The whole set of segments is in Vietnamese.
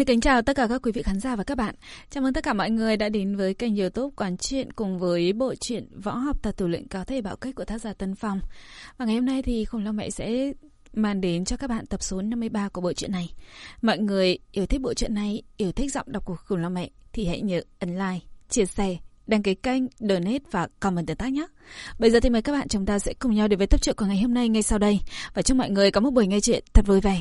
được kính chào tất cả các quý vị khán giả và các bạn. Chào mừng tất cả mọi người đã đến với kênh youtube Quán Chuyện cùng với bộ truyện Võ học tà tù luyện cao thể bảo cách của tác giả Tân Phong. Và ngày hôm nay thì Khổng Long Mẹ sẽ mang đến cho các bạn tập số 53 của bộ truyện này. Mọi người yêu thích bộ truyện này, yêu thích giọng đọc của Khổng Long Mẹ thì hãy nhớ ấn like, chia sẻ, đăng ký kênh, donate và comment tương tác nhé. Bây giờ thì mời các bạn chúng ta sẽ cùng nhau đến với tập truyện của ngày hôm nay ngay sau đây. Và chúc mọi người có một buổi nghe chuyện thật vui vẻ.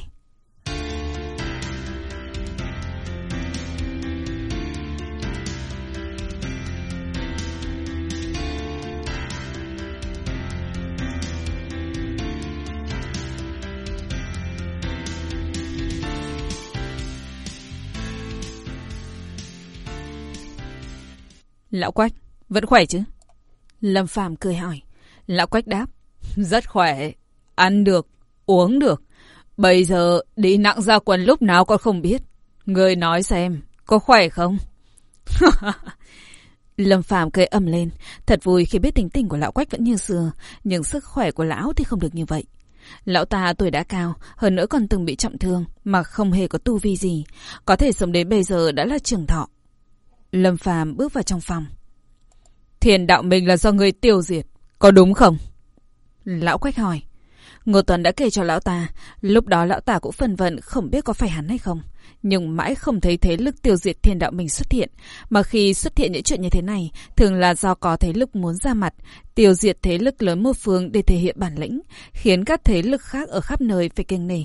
Lão Quách, vẫn khỏe chứ? Lâm Phàm cười hỏi. Lão Quách đáp. Rất khỏe. Ăn được, uống được. Bây giờ đi nặng ra quần lúc nào con không biết. Người nói xem, có khỏe không? Lâm Phàm cười ầm lên, thật vui khi biết tính tình của lão Quách vẫn như xưa, nhưng sức khỏe của lão thì không được như vậy. Lão ta tuổi đã cao, hơn nữa còn từng bị trọng thương, mà không hề có tu vi gì, có thể sống đến bây giờ đã là trường thọ. Lâm Phàm bước vào trong phòng. Thiền đạo mình là do người tiêu diệt, có đúng không? Lão Quách hỏi. Ngô Tuấn đã kể cho lão ta, lúc đó lão ta cũng phân vận không biết có phải hắn hay không. Nhưng mãi không thấy thế lực tiêu diệt thiên đạo mình xuất hiện. Mà khi xuất hiện những chuyện như thế này, thường là do có thế lực muốn ra mặt, tiêu diệt thế lực lớn một phương để thể hiện bản lĩnh, khiến các thế lực khác ở khắp nơi phải kiêng nể.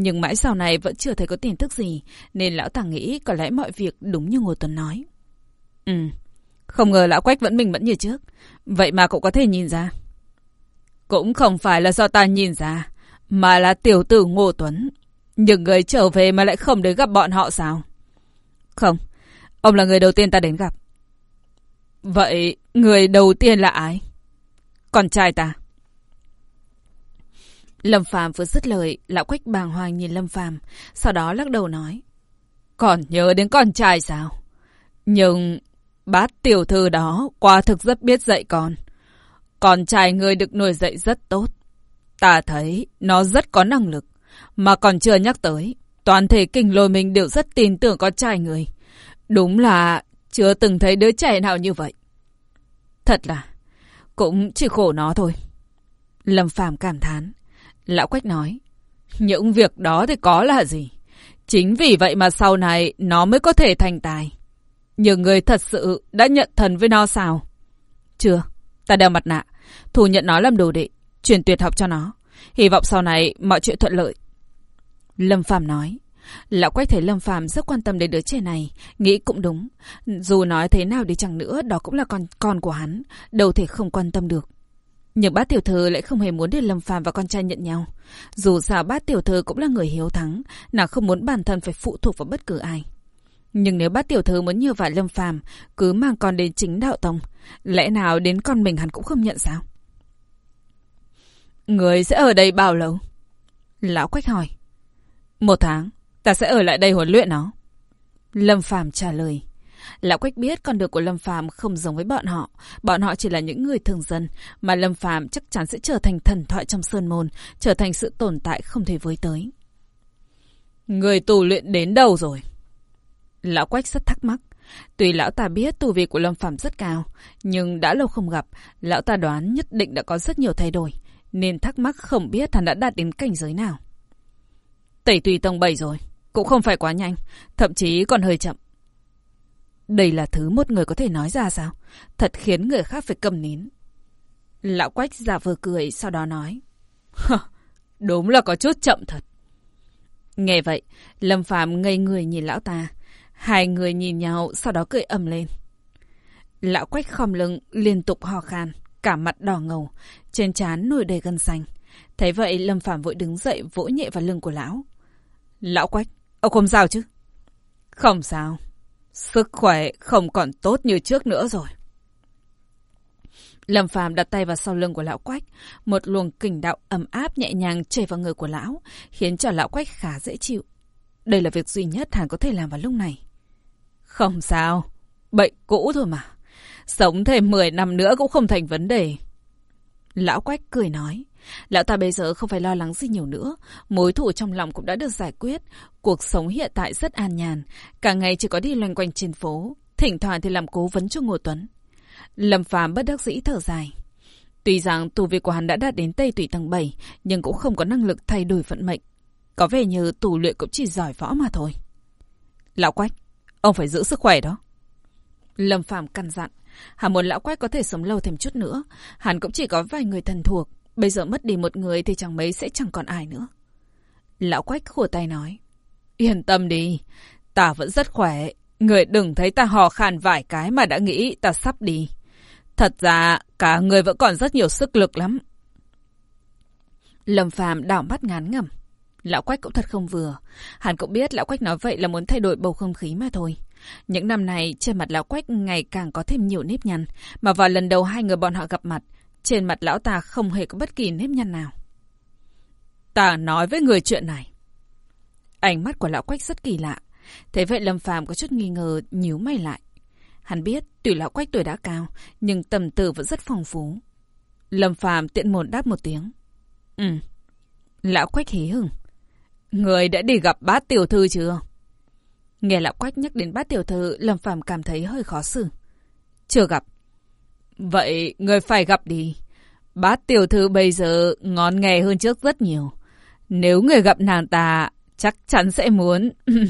Nhưng mãi sau này vẫn chưa thấy có tin tức gì, nên lão ta nghĩ có lẽ mọi việc đúng như Ngô Tuấn nói. Ừ, không ngờ lão Quách vẫn mình vẫn như trước. Vậy mà cậu có thể nhìn ra. Cũng không phải là do ta nhìn ra, mà là tiểu tử Ngô Tuấn. những người trở về mà lại không đến gặp bọn họ sao? Không, ông là người đầu tiên ta đến gặp. Vậy người đầu tiên là ai? Con trai ta. Lâm Phàm vừa dứt lời, lão Quách bàng hoàng nhìn Lâm Phàm, sau đó lắc đầu nói: "Còn nhớ đến con trai sao? Nhưng bát tiểu thư đó quả thực rất biết dạy con. Con trai người được nuôi dạy rất tốt. Ta thấy nó rất có năng lực, mà còn chưa nhắc tới, toàn thể kinh lôi mình đều rất tin tưởng con trai người. Đúng là chưa từng thấy đứa trẻ nào như vậy. Thật là, cũng chỉ khổ nó thôi." Lâm Phàm cảm thán. Lão Quách nói, những việc đó thì có là gì? Chính vì vậy mà sau này nó mới có thể thành tài. Nhưng người thật sự đã nhận thần với nó sao? Chưa, ta đeo mặt nạ, thủ nhận nó làm đồ đệ, truyền tuyệt học cho nó. Hy vọng sau này mọi chuyện thuận lợi. Lâm Phàm nói. Lão Quách thấy Lâm Phàm rất quan tâm đến đứa trẻ này, nghĩ cũng đúng. Dù nói thế nào đi chăng nữa, đó cũng là con con của hắn, đâu thể không quan tâm được. Nhưng bát tiểu thư lại không hề muốn để Lâm Phàm và con trai nhận nhau. Dù sao bát tiểu thư cũng là người hiếu thắng, nàng không muốn bản thân phải phụ thuộc vào bất cứ ai. Nhưng nếu bát tiểu thư muốn nhờ vả Lâm Phàm, cứ mang con đến chính đạo tông, lẽ nào đến con mình hắn cũng không nhận sao? Người sẽ ở đây bao lâu? Lão Quách hỏi. Một tháng, ta sẽ ở lại đây huấn luyện nó. Lâm Phàm trả lời. Lão Quách biết con đường của Lâm Phàm không giống với bọn họ, bọn họ chỉ là những người thường dân, mà Lâm Phàm chắc chắn sẽ trở thành thần thoại trong sơn môn, trở thành sự tồn tại không thể với tới. Người tù luyện đến đâu rồi? Lão Quách rất thắc mắc. Tuy lão ta biết tu vi của Lâm Phàm rất cao, nhưng đã lâu không gặp, lão ta đoán nhất định đã có rất nhiều thay đổi, nên thắc mắc không biết hắn đã đạt đến cảnh giới nào. Tẩy tùy tông 7 rồi, cũng không phải quá nhanh, thậm chí còn hơi chậm. Đây là thứ một người có thể nói ra sao? Thật khiến người khác phải cầm nín. Lão Quách giả vờ cười, sau đó nói. Đúng là có chút chậm thật. Nghe vậy, Lâm Phạm ngây người nhìn lão ta. Hai người nhìn nhau, sau đó cười ầm lên. Lão Quách khom lưng, liên tục hò khan, cả mặt đỏ ngầu, trên trán nổi đầy gân xanh. Thấy vậy, Lâm Phạm vội đứng dậy vỗ nhẹ vào lưng của lão. Lão Quách, ông không sao chứ? Không sao. Sức khỏe không còn tốt như trước nữa rồi. Lâm Phàm đặt tay vào sau lưng của lão Quách, một luồng kình đạo ấm áp nhẹ nhàng chảy vào người của lão, khiến cho lão Quách khá dễ chịu. Đây là việc duy nhất hắn có thể làm vào lúc này. Không sao, bệnh cũ thôi mà. Sống thêm 10 năm nữa cũng không thành vấn đề. Lão Quách cười nói. Lão ta bây giờ không phải lo lắng gì nhiều nữa. Mối thủ trong lòng cũng đã được giải quyết. Cuộc sống hiện tại rất an nhàn. Cả ngày chỉ có đi loanh quanh trên phố. Thỉnh thoảng thì làm cố vấn cho Ngô Tuấn. Lâm Phàm bất đắc dĩ thở dài. Tuy rằng tù vị của hắn đã đạt đến Tây Tủy tầng 7, nhưng cũng không có năng lực thay đổi vận mệnh. Có vẻ như tù luyện cũng chỉ giỏi võ mà thôi. Lão Quách, ông phải giữ sức khỏe đó. Lâm Phàm căn dặn. Hắn muốn lão Quách có thể sống lâu thêm chút nữa. Hắn cũng chỉ có vài người thân thuộc. Bây giờ mất đi một người thì chẳng mấy sẽ chẳng còn ai nữa. Lão Quách khổ tay nói. Yên tâm đi. Ta vẫn rất khỏe. Người đừng thấy ta hò khan vài cái mà đã nghĩ ta sắp đi. Thật ra, cả người vẫn còn rất nhiều sức lực lắm. Lâm Phàm đảo mắt ngán ngẩm. Lão Quách cũng thật không vừa. Hắn cũng biết Lão Quách nói vậy là muốn thay đổi bầu không khí mà thôi. Những năm này, trên mặt Lão Quách ngày càng có thêm nhiều nếp nhăn. Mà vào lần đầu hai người bọn họ gặp mặt, trên mặt Lão ta không hề có bất kỳ nếp nhăn nào. Ta nói với người chuyện này. Ánh mắt của Lão Quách rất kỳ lạ. Thế vậy Lâm Phàm có chút nghi ngờ nhíu mày lại. Hắn biết tuy Lão Quách tuổi đã cao, nhưng tầm tử vẫn rất phong phú. Lâm Phàm tiện một đáp một tiếng. Ừ. Lão Quách hí hửng. Người đã đi gặp bát tiểu thư chưa? Nghe lão quách nhắc đến bát tiểu thư, Lâm Phàm cảm thấy hơi khó xử. Chưa gặp. Vậy người phải gặp đi. Bát tiểu thư bây giờ ngon nghề hơn trước rất nhiều. Nếu người gặp nàng ta, chắc chắn sẽ muốn.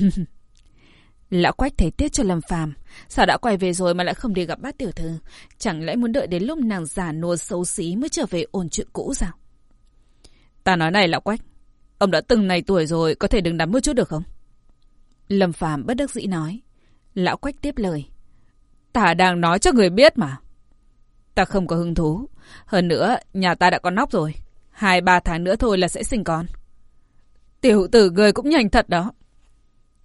Lão Quách thấy tiếc cho Lâm Phàm, sao đã quay về rồi mà lại không đi gặp bát tiểu thư? Chẳng lẽ muốn đợi đến lúc nàng già nua xấu xí mới trở về ổn chuyện cũ sao? Ta nói này Lão Quách, Ông đã từng này tuổi rồi, có thể đừng đắm một chút được không? Lâm Phàm bất đắc dĩ nói. Lão Quách tiếp lời. Ta đang nói cho người biết mà. Ta không có hứng thú. Hơn nữa, nhà ta đã có nóc rồi. Hai ba tháng nữa thôi là sẽ sinh con. Tiểu tử người cũng nhanh thật đó.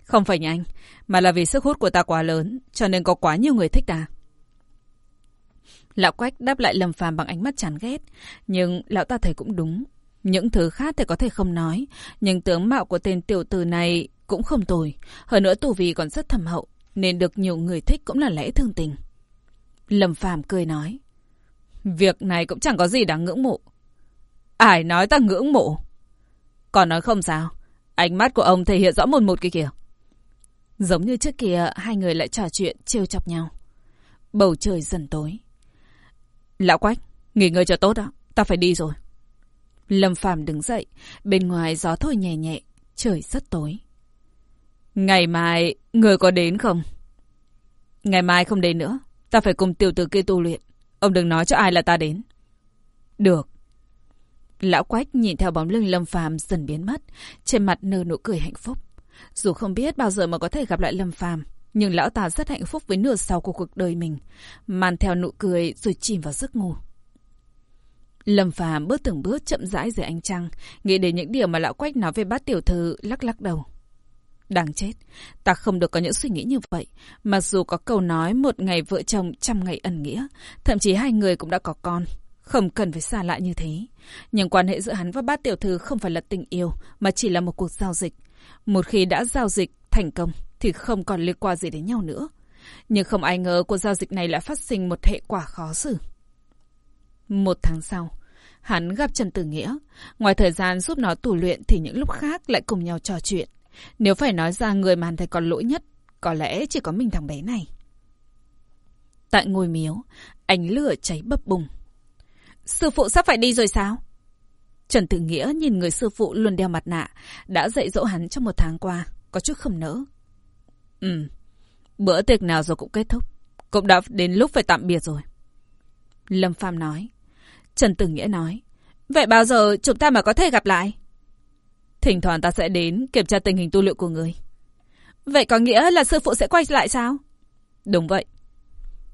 Không phải nhanh, mà là vì sức hút của ta quá lớn, cho nên có quá nhiều người thích ta. Lão Quách đáp lại Lâm Phàm bằng ánh mắt chán ghét, nhưng lão ta thấy cũng đúng. Những thứ khác thì có thể không nói, nhưng tướng mạo của tên tiểu tử này cũng không tồi. Hơn nữa tù vì còn rất thầm hậu, nên được nhiều người thích cũng là lẽ thương tình. Lâm Phàm cười nói. Việc này cũng chẳng có gì đáng ngưỡng mộ. Ai nói ta ngưỡng mộ? Còn nói không sao. Ánh mắt của ông thể hiện rõ một một kia kìa. Giống như trước kia, hai người lại trò chuyện, trêu chọc nhau. Bầu trời dần tối. Lão Quách, nghỉ ngơi cho tốt đó. Ta phải đi rồi. Lâm Phàm đứng dậy, bên ngoài gió thổi nhẹ nhẹ, trời rất tối. Ngày mai, người có đến không? Ngày mai không đến nữa, ta phải cùng tiểu tử kia tu luyện. Ông đừng nói cho ai là ta đến. Được. Lão Quách nhìn theo bóng lưng Lâm Phàm dần biến mất, trên mặt nở nụ cười hạnh phúc. Dù không biết bao giờ mà có thể gặp lại Lâm Phàm, nhưng lão ta rất hạnh phúc với nửa sau của cuộc đời mình, màn theo nụ cười rồi chìm vào giấc ngủ. Lâm Phàm bước từng bước chậm rãi dưới ánh trăng, nghĩ đến những điều mà lão Quách nói về bát tiểu thư, lắc lắc đầu. Đáng chết, ta không được có những suy nghĩ như vậy. Mặc dù có câu nói một ngày vợ chồng trăm ngày ẩn nghĩa, thậm chí hai người cũng đã có con. Không cần phải xa lại như thế. Nhưng quan hệ giữa hắn và bát tiểu thư không phải là tình yêu, mà chỉ là một cuộc giao dịch. Một khi đã giao dịch thành công, thì không còn liên quan gì đến nhau nữa. Nhưng không ai ngờ cuộc giao dịch này lại phát sinh một hệ quả khó xử. Một tháng sau, hắn gặp Trần Tử Nghĩa. Ngoài thời gian giúp nó tù luyện thì những lúc khác lại cùng nhau trò chuyện. Nếu phải nói ra người mà hắn thấy còn lỗi nhất, có lẽ chỉ có mình thằng bé này. Tại ngôi miếu, ánh lửa cháy bập bùng. Sư phụ sắp phải đi rồi sao? Trần Tử Nghĩa nhìn người sư phụ luôn đeo mặt nạ, đã dạy dỗ hắn trong một tháng qua, có chút không nỡ. Ừ, bữa tiệc nào rồi cũng kết thúc, cũng đã đến lúc phải tạm biệt rồi. Lâm Phàm nói. Trần Tử Nghĩa nói. Vậy bao giờ chúng ta mà có thể gặp lại? Thỉnh thoảng ta sẽ đến kiểm tra tình hình tu luyện của người. Vậy có nghĩa là sư phụ sẽ quay lại sao? Đúng vậy.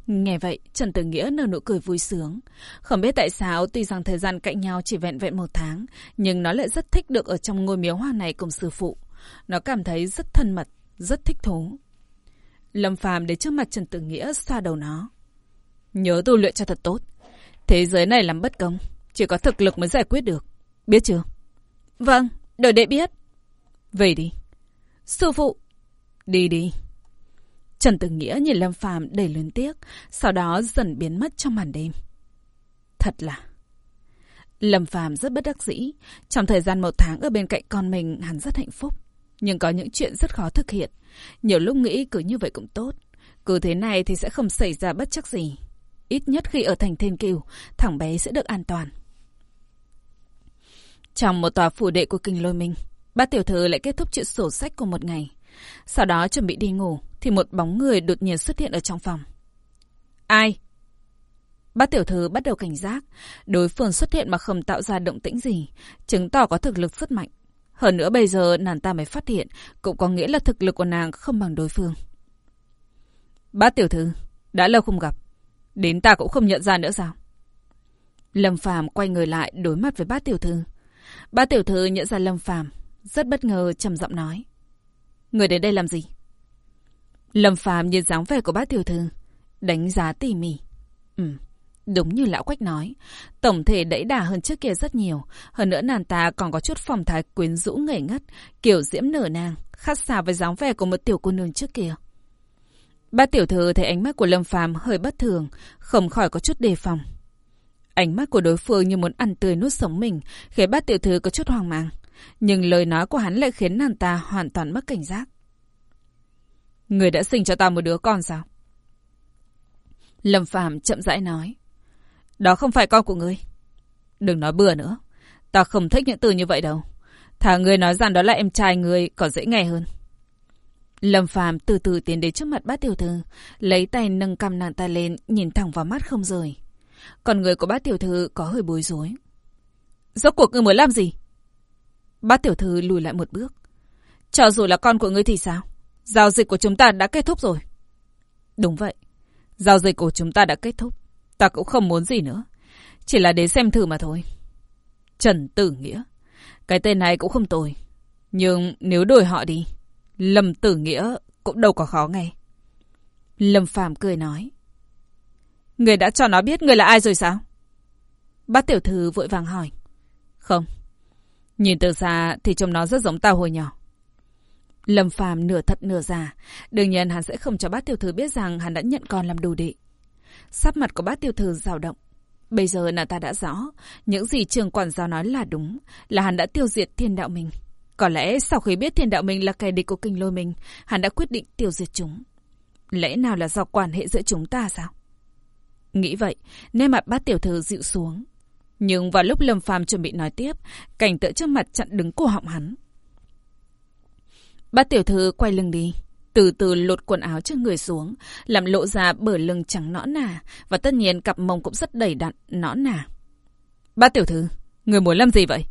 Nghe vậy, Trần Tử Nghĩa nở nụ cười vui sướng. Không biết tại sao, tuy rằng thời gian cạnh nhau chỉ vẹn vẹn một tháng, nhưng nó lại rất thích được ở trong ngôi miếu hoa này cùng sư phụ. Nó cảm thấy rất thân mật, rất thích thú. Lâm Phàm đến trước mặt Trần Tử Nghĩa xoa đầu nó. Nhớ tu luyện cho thật tốt. Thế giới này làm bất công. Chỉ có thực lực mới giải quyết được. Biết chưa? Vâng, đợi đệ biết. Về đi. Sư phụ. Đi đi. Trần Tử Nghĩa nhìn Lâm Phàm đầy luyến tiếc, sau đó dần biến mất trong màn đêm. Thật là... Lâm Phàm rất bất đắc dĩ. Trong thời gian một tháng ở bên cạnh con mình, hắn rất hạnh phúc. Nhưng có những chuyện rất khó thực hiện. Nhiều lúc nghĩ cứ như vậy cũng tốt. Cứ thế này thì sẽ không xảy ra bất chắc gì. Ít nhất khi ở thành Thiên Kiều, thằng bé sẽ được an toàn. Trong một tòa phủ đệ của kinh lôi minh, ba tiểu thư lại kết thúc chuyện sổ sách của một ngày. Sau đó chuẩn bị đi ngủ, thì một bóng người đột nhiên xuất hiện ở trong phòng. Ai? ba tiểu thư bắt đầu cảnh giác. Đối phương xuất hiện mà không tạo ra động tĩnh gì, chứng tỏ có thực lực rất mạnh. Hơn nữa bây giờ nàng ta mới phát hiện, cũng có nghĩa là thực lực của nàng không bằng đối phương. ba tiểu thư, đã lâu không gặp. Đến ta cũng không nhận ra nữa sao? Lâm Phàm quay người lại đối mặt với bát tiểu thư. Bát tiểu thư nhận ra Lâm Phàm rất bất ngờ trầm giọng nói. Người đến đây làm gì? Lâm Phàm nhìn dáng vẻ của bác tiểu thư, đánh giá tỉ mỉ. Ừ, đúng như lão quách nói, tổng thể đẩy đà hơn trước kia rất nhiều, hơn nữa nàng ta còn có chút phong thái quyến rũ ngây ngất, kiểu diễm nở nang, khác xa với dáng vẻ của một tiểu cô nương trước kia. ba tiểu thư thấy ánh mắt của Lâm Phàm hơi bất thường, không khỏi có chút đề phòng. Ánh mắt của đối phương như muốn ăn tươi nuốt sống mình, khiến bát tiểu thư có chút hoang mang. Nhưng lời nói của hắn lại khiến nàng ta hoàn toàn mất cảnh giác. Người đã sinh cho ta một đứa con sao? Lâm Phàm chậm rãi nói. Đó không phải con của ngươi. Đừng nói bừa nữa. Ta không thích những từ như vậy đâu. Thà ngươi nói rằng đó là em trai ngươi còn dễ nghe hơn. Lâm Phàm từ từ tiến đến trước mặt bát tiểu thư, lấy tay nâng cầm nàng ta lên, nhìn thẳng vào mắt không rời. Còn người của bát tiểu thư có hơi bối rối. Rốt cuộc ngươi muốn làm gì? Bát tiểu thư lùi lại một bước. Cho dù là con của ngươi thì sao? Giao dịch của chúng ta đã kết thúc rồi. Đúng vậy. Giao dịch của chúng ta đã kết thúc. Ta cũng không muốn gì nữa. Chỉ là đến xem thử mà thôi. Trần Tử Nghĩa. Cái tên này cũng không tồi. Nhưng nếu đổi họ đi, Lâm Tử Nghĩa cũng đâu có khó nghe. Lâm Phàm cười nói. Người đã cho nó biết người là ai rồi sao? Bác tiểu thư vội vàng hỏi. Không. Nhìn từ xa thì trông nó rất giống tao hồi nhỏ. Lâm Phàm nửa thật nửa giả, đương nhiên hắn sẽ không cho bác tiểu thư biết rằng hắn đã nhận con làm đồ đệ. Sắc mặt của bác tiểu thư dao động. Bây giờ nàng ta đã rõ, những gì trường quản giáo nói là đúng, là hắn đã tiêu diệt thiên đạo mình. Có lẽ sau khi biết thiên đạo mình là kẻ địch của kinh lôi mình, hắn đã quyết định tiêu diệt chúng. Lẽ nào là do quan hệ giữa chúng ta sao? Nghĩ vậy, nên mặt bát tiểu thư dịu xuống. Nhưng vào lúc Lâm Phàm chuẩn bị nói tiếp, cảnh tượng trước mặt chặn đứng cổ họng hắn. Bát tiểu thư quay lưng đi, từ từ lột quần áo trước người xuống, làm lộ ra bờ lưng trắng nõn nà, và tất nhiên cặp mông cũng rất đầy đặn, nõn nà. Bát tiểu thư, người muốn làm gì vậy?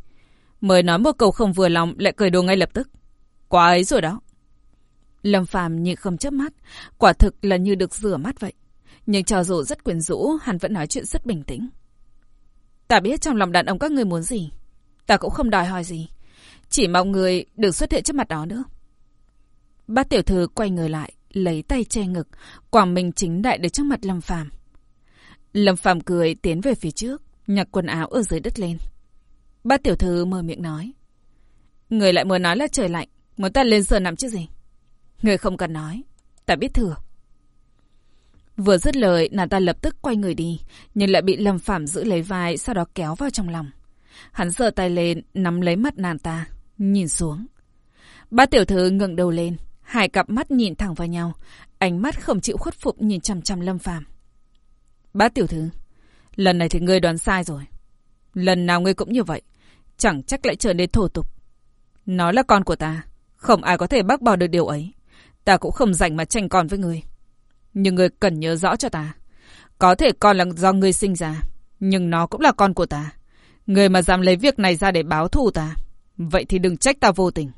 Mới nói một câu không vừa lòng lại cười đồ ngay lập tức. Quá ấy rồi đó. Lâm Phàm như không chớp mắt, quả thực là như được rửa mắt vậy. Nhưng cho dù rất quyến rũ, hắn vẫn nói chuyện rất bình tĩnh. Ta biết trong lòng đàn ông các người muốn gì. Ta cũng không đòi hỏi gì. Chỉ mong người đừng xuất hiện trước mặt đó nữa. Bác tiểu thư quay người lại, lấy tay che ngực, quảng mình chính đại được trước mặt Lâm Phàm. Lâm Phàm cười tiến về phía trước, nhặt quần áo ở dưới đất lên. Bác tiểu thư mở miệng nói. Người lại muốn nói là trời lạnh, muốn ta lên giường nằm chứ gì. Người không cần nói, ta biết thừa. Vừa dứt lời, nàng ta lập tức quay người đi, nhưng lại bị Lâm Phạm giữ lấy vai, sau đó kéo vào trong lòng. Hắn giơ tay lên, nắm lấy mắt nàng ta, nhìn xuống. ba tiểu thư ngẩng đầu lên, hai cặp mắt nhìn thẳng vào nhau, ánh mắt không chịu khuất phục nhìn chằm chằm Lâm Phạm. ba tiểu thư, lần này thì ngươi đoán sai rồi. Lần nào ngươi cũng như vậy, chẳng chắc lại trở nên thổ tục. Nó là con của ta, không ai có thể bác bỏ được điều ấy. Ta cũng không rảnh mà tranh con với ngươi. Nhưng ngươi cần nhớ rõ cho ta. Có thể con là do ngươi sinh ra, nhưng nó cũng là con của ta. Ngươi mà dám lấy việc này ra để báo thù ta, vậy thì đừng trách ta vô tình.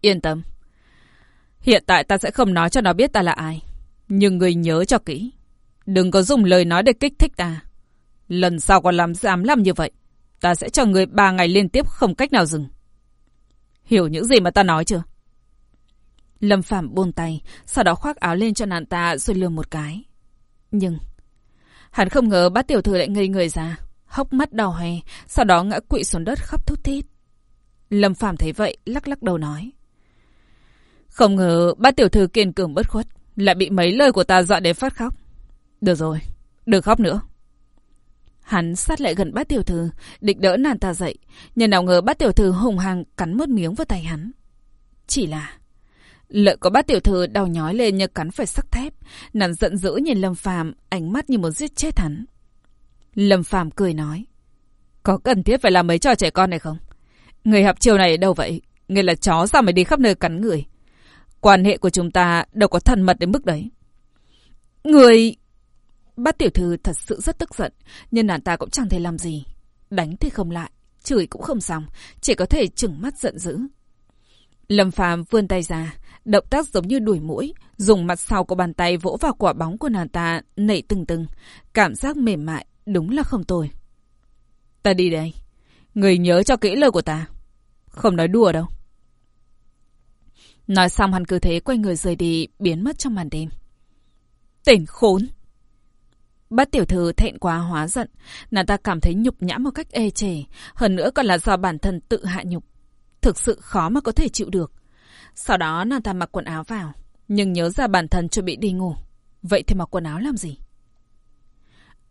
Yên tâm. Hiện tại ta sẽ không nói cho nó biết ta là ai. Nhưng ngươi nhớ cho kỹ. Đừng có dùng lời nói để kích thích ta. Lần sau còn làm dám làm như vậy, ta sẽ cho ngươi ba ngày liên tiếp không cách nào dừng. Hiểu những gì mà ta nói chưa? Lâm Phạm buông tay, sau đó khoác áo lên cho nàng ta rồi lừa một cái. Nhưng, hắn không ngờ bát tiểu thư lại ngây người ra, hốc mắt đỏ hoe, sau đó ngã quỵ xuống đất khóc thút thít. Lâm Phạm thấy vậy, lắc lắc đầu nói. Không ngờ bát tiểu thư kiên cường bất khuất, lại bị mấy lời của ta dọa đến phát khóc. Được rồi, đừng khóc nữa. Hắn sát lại gần bát tiểu thư, định đỡ nàng ta dậy. Nhưng nào ngờ bát tiểu thư hùng hăng cắn mất miếng vào tay hắn. Chỉ là... Lợi có bát tiểu thư đau nhói lên như cắn phải sắc thép. Nàng giận dữ nhìn Lâm Phàm ánh mắt như muốn giết chết hắn. Lâm Phàm cười nói. Có cần thiết phải làm mấy trò trẻ con này không? Người học chiều này ở đâu vậy? Người là chó sao mày đi khắp nơi cắn người? Quan hệ của chúng ta đâu có thân mật đến mức đấy. Người... Bát tiểu thư thật sự rất tức giận, nhưng nàng ta cũng chẳng thể làm gì. Đánh thì không lại, chửi cũng không xong, chỉ có thể chừng mắt giận dữ. Lâm Phàm vươn tay ra, động tác giống như đuổi mũi, dùng mặt sau của bàn tay vỗ vào quả bóng của nàng ta, nảy từng từng. Cảm giác mềm mại, đúng là không tồi. Ta đi đây. Người nhớ cho kỹ lời của ta. Không nói đùa đâu. Nói xong hắn cứ thế quay người rời đi, biến mất trong màn đêm. Tỉnh khốn! Bát tiểu thư thẹn quá hóa giận, nàng ta cảm thấy nhục nhã một cách ê chề, hơn nữa còn là do bản thân tự hạ nhục. Thực sự khó mà có thể chịu được. Sau đó nàng ta mặc quần áo vào, nhưng nhớ ra bản thân chuẩn bị đi ngủ. Vậy thì mặc quần áo làm gì?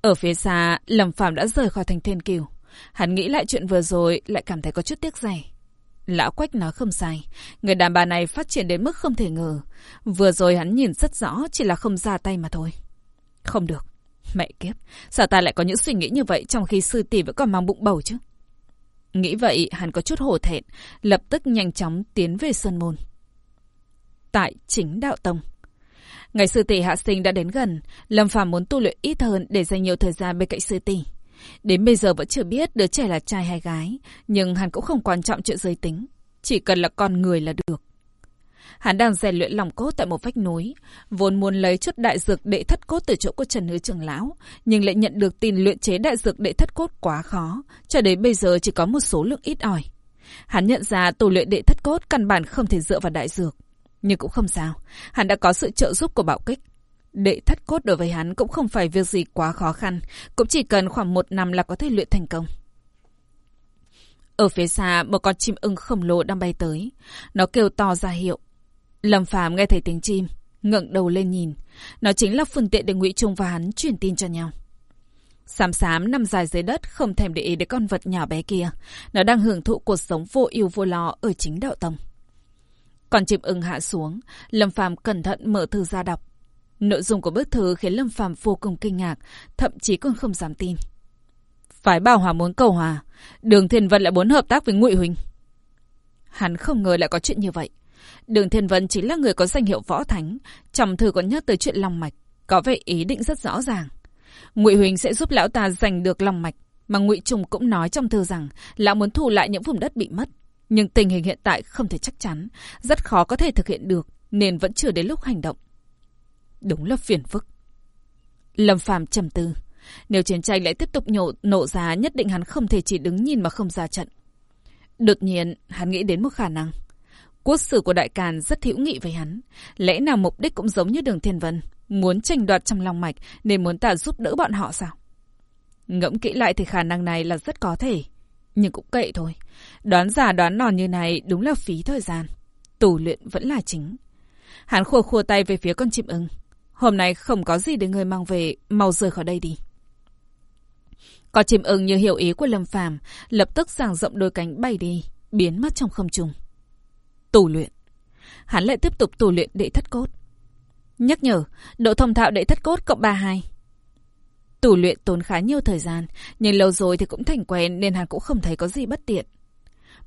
Ở phía xa, Lâm Phạm đã rời khỏi thành thiên kiều. Hắn nghĩ lại chuyện vừa rồi, lại cảm thấy có chút tiếc rẻ. Lão Quách nói không sai, người đàn bà này phát triển đến mức không thể ngờ. Vừa rồi hắn nhìn rất rõ, chỉ là không ra tay mà thôi. Không được, mẹ kiếp, sao ta lại có những suy nghĩ như vậy trong khi sư tỷ vẫn còn mang bụng bầu chứ? Nghĩ vậy, hắn có chút hổ thẹn, lập tức nhanh chóng tiến về Sơn Môn. Tại chính đạo tông. Ngày sư tỷ hạ sinh đã đến gần, Lâm Phàm muốn tu luyện ít hơn để dành nhiều thời gian bên cạnh sư tỷ. Đến bây giờ vẫn chưa biết đứa trẻ là trai hay gái, nhưng hắn cũng không quan trọng chuyện giới tính. Chỉ cần là con người là được. Hắn đang rèn luyện lòng cốt tại một vách núi, vốn muốn lấy chút đại dược đệ thất cốt từ chỗ của Trần Hứa trưởng Lão, nhưng lại nhận được tin luyện chế đại dược đệ thất cốt quá khó, cho đến bây giờ chỉ có một số lượng ít ỏi. Hắn nhận ra tu luyện đệ thất cốt căn bản không thể dựa vào đại dược. Nhưng cũng không sao, hắn đã có sự trợ giúp của bảo kích. Đệ thất cốt đối với hắn cũng không phải việc gì quá khó khăn, cũng chỉ cần khoảng một năm là có thể luyện thành công. Ở phía xa, một con chim ưng khổng lồ đang bay tới. Nó kêu to ra hiệu. Lâm Phàm nghe thấy tiếng chim, ngẩng đầu lên nhìn. Nó chính là phương tiện để Ngụy Trung và hắn truyền tin cho nhau. Sám sám nằm dài dưới đất, không thèm để ý đến con vật nhỏ bé kia. Nó đang hưởng thụ cuộc sống vô ưu vô lo ở chính đạo tông. Còn chim ưng hạ xuống, Lâm Phàm cẩn thận mở thư ra đọc. Nội dung của bức thư khiến Lâm Phàm vô cùng kinh ngạc, thậm chí còn không dám tin. Phái Bảo Hòa muốn cầu hòa, Đường Thiên Vân lại muốn hợp tác với Ngụy Huỳnh. Hắn không ngờ lại có chuyện như vậy. Đường Thiên Vân chính là người có danh hiệu võ thánh, trầm thư còn nhắc tới chuyện lòng mạch, có vẻ ý định rất rõ ràng. Ngụy Huỳnh sẽ giúp lão ta giành được lòng mạch, mà Ngụy Trùng cũng nói trong thư rằng lão muốn thu lại những vùng đất bị mất. Nhưng tình hình hiện tại không thể chắc chắn, rất khó có thể thực hiện được, nên vẫn chưa đến lúc hành động. Đúng là phiền phức. Lâm Phàm trầm tư. Nếu chiến tranh lại tiếp tục nhổ, nổ ra, nhất định hắn không thể chỉ đứng nhìn mà không ra trận. Đột nhiên, hắn nghĩ đến một khả năng. Quốc sử của Đại Càn rất hữu nghị với hắn. Lẽ nào mục đích cũng giống như đường Thiên Vân, muốn tranh đoạt trong lòng mạch nên muốn ta giúp đỡ bọn họ sao? Ngẫm kỹ lại thì khả năng này là rất có thể. Nhưng cũng kệ thôi. Đoán giả đoán nòn như này đúng là phí thời gian. Tù luyện vẫn là chính. Hắn khua khua tay về phía con chim ưng. Hôm nay không có gì để người mang về, mau rời khỏi đây đi. Con chim ưng như hiểu ý của Lâm Phàm, lập tức giang rộng đôi cánh bay đi, biến mất trong không trung. Tù luyện. Hắn lại tiếp tục tù luyện đệ thất cốt. Nhắc nhở, độ thông thạo đệ thất cốt cộng 32. Tù luyện tốn khá nhiều thời gian, nhưng lâu rồi thì cũng thành quen nên hắn cũng không thấy có gì bất tiện.